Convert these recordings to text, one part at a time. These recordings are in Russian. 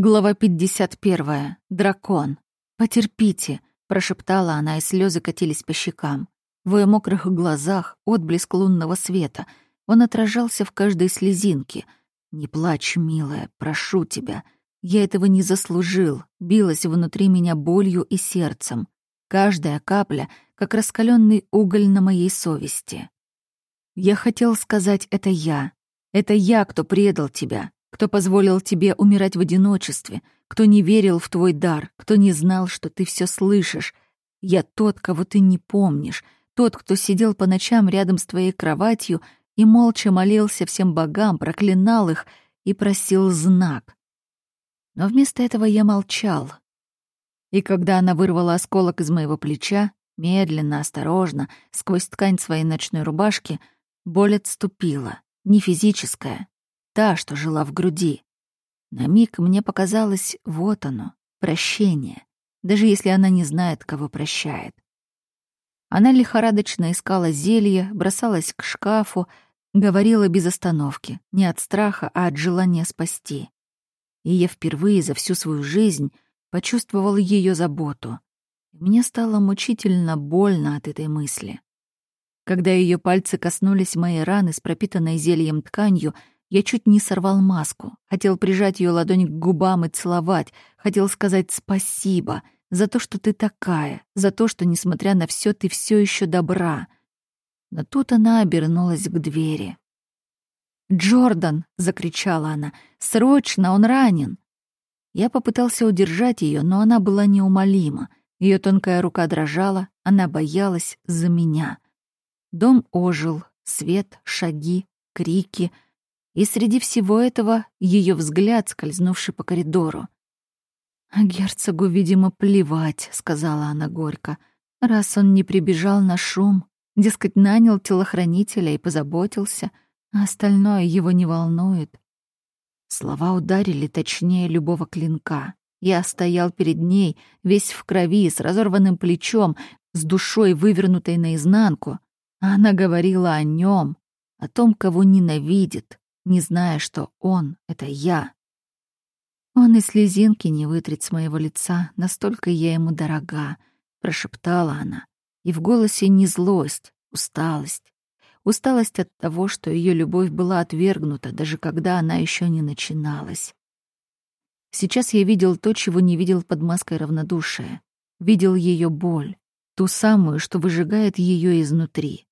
Глава 51. Дракон. «Потерпите», — прошептала она, и слезы катились по щекам. В ее мокрых глазах отблеск лунного света. Он отражался в каждой слезинке. «Не плачь, милая, прошу тебя. Я этого не заслужил», — билась внутри меня болью и сердцем. Каждая капля, как раскаленный уголь на моей совести. Я хотел сказать, это я. Это я, кто предал тебя, кто позволил тебе умирать в одиночестве, кто не верил в твой дар, кто не знал, что ты все слышишь. Я тот, кого ты не помнишь, тот, кто сидел по ночам рядом с твоей кроватью и молча молился всем богам, проклинал их и просил знак. Но вместо этого я молчал. И когда она вырвала осколок из моего плеча, медленно, осторожно, сквозь ткань своей ночной рубашки, боль отступила, не физическая, та, что жила в груди. На миг мне показалось, вот оно, прощение, даже если она не знает, кого прощает. Она лихорадочно искала зелье, бросалась к шкафу, говорила без остановки, не от страха, а от желания спасти. И я впервые за всю свою жизнь почувствовал ее заботу. Мне стало мучительно больно от этой мысли. Когда ее пальцы коснулись моей раны с пропитанной зельем тканью, я чуть не сорвал маску, хотел прижать ее ладонь к губам и целовать, хотел сказать спасибо за то, что ты такая, за то, что, несмотря на все, ты все еще добра. Но тут она обернулась к двери. «Джордан!» — закричала она. «Срочно! Он ранен!» Я попытался удержать ее, но она была неумолима. Ее тонкая рука дрожала, она боялась за меня. Дом ожил, свет, шаги, крики — и среди всего этого ее взгляд, скользнувший по коридору. «А герцогу, видимо, плевать», — сказала она горько, «раз он не прибежал на шум, дескать, нанял телохранителя и позаботился, а остальное его не волнует». Слова ударили точнее любого клинка. Я стоял перед ней, весь в крови, с разорванным плечом, с душой, вывернутой наизнанку. А она говорила о нем, о том, кого ненавидит, не зная, что он — это я. Он и слезинки не вытрет с моего лица, настолько я ему дорога, — прошептала она. И в голосе не злость, усталость. Усталость от того, что ее любовь была отвергнута, даже когда она еще не начиналась. Сейчас я видел то, чего не видел под маской равнодушия. Видел ее боль, ту самую, что выжигает ее изнутри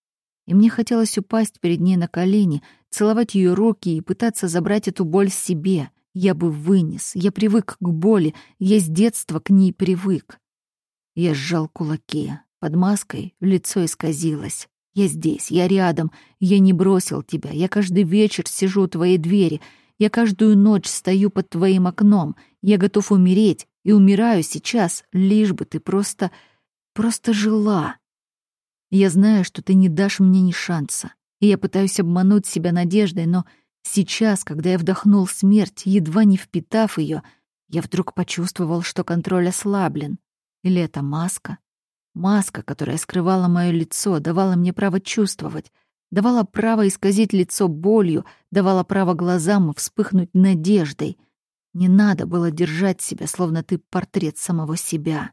и мне хотелось упасть перед ней на колени, целовать ее руки и пытаться забрать эту боль себе. Я бы вынес, я привык к боли, я с детства к ней привык. Я сжал кулаки, под маской лицо исказилось. Я здесь, я рядом, я не бросил тебя, я каждый вечер сижу у твоей двери, я каждую ночь стою под твоим окном, я готов умереть и умираю сейчас, лишь бы ты просто... просто жила. Я знаю, что ты не дашь мне ни шанса, и я пытаюсь обмануть себя надеждой, но сейчас, когда я вдохнул смерть, едва не впитав ее, я вдруг почувствовал, что контроль ослаблен. Или это маска? Маска, которая скрывала мое лицо, давала мне право чувствовать, давала право исказить лицо болью, давала право глазам вспыхнуть надеждой. Не надо было держать себя, словно ты портрет самого себя.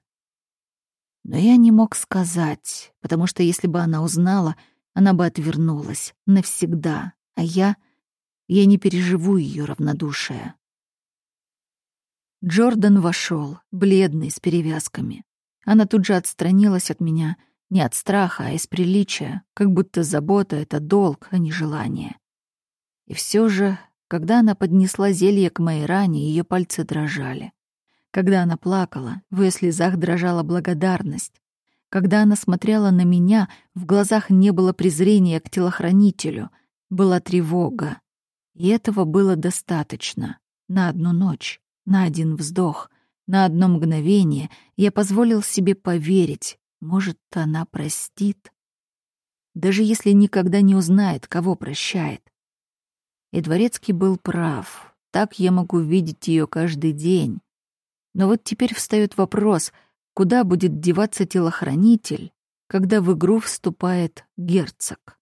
Но я не мог сказать, потому что если бы она узнала, она бы отвернулась навсегда, а я... я не переживу ее равнодушие. Джордан вошел, бледный, с перевязками. Она тут же отстранилась от меня, не от страха, а из приличия, как будто забота — это долг, а не желание. И все же, когда она поднесла зелье к моей ране, ее пальцы дрожали. Когда она плакала, в ее слезах дрожала благодарность. Когда она смотрела на меня, в глазах не было презрения к телохранителю, была тревога. И этого было достаточно. На одну ночь, на один вздох, на одно мгновение я позволил себе поверить, может, она простит. Даже если никогда не узнает, кого прощает. И Дворецкий был прав. Так я могу видеть ее каждый день, но вот теперь встает вопрос, куда будет деваться телохранитель, когда в игру вступает герцог.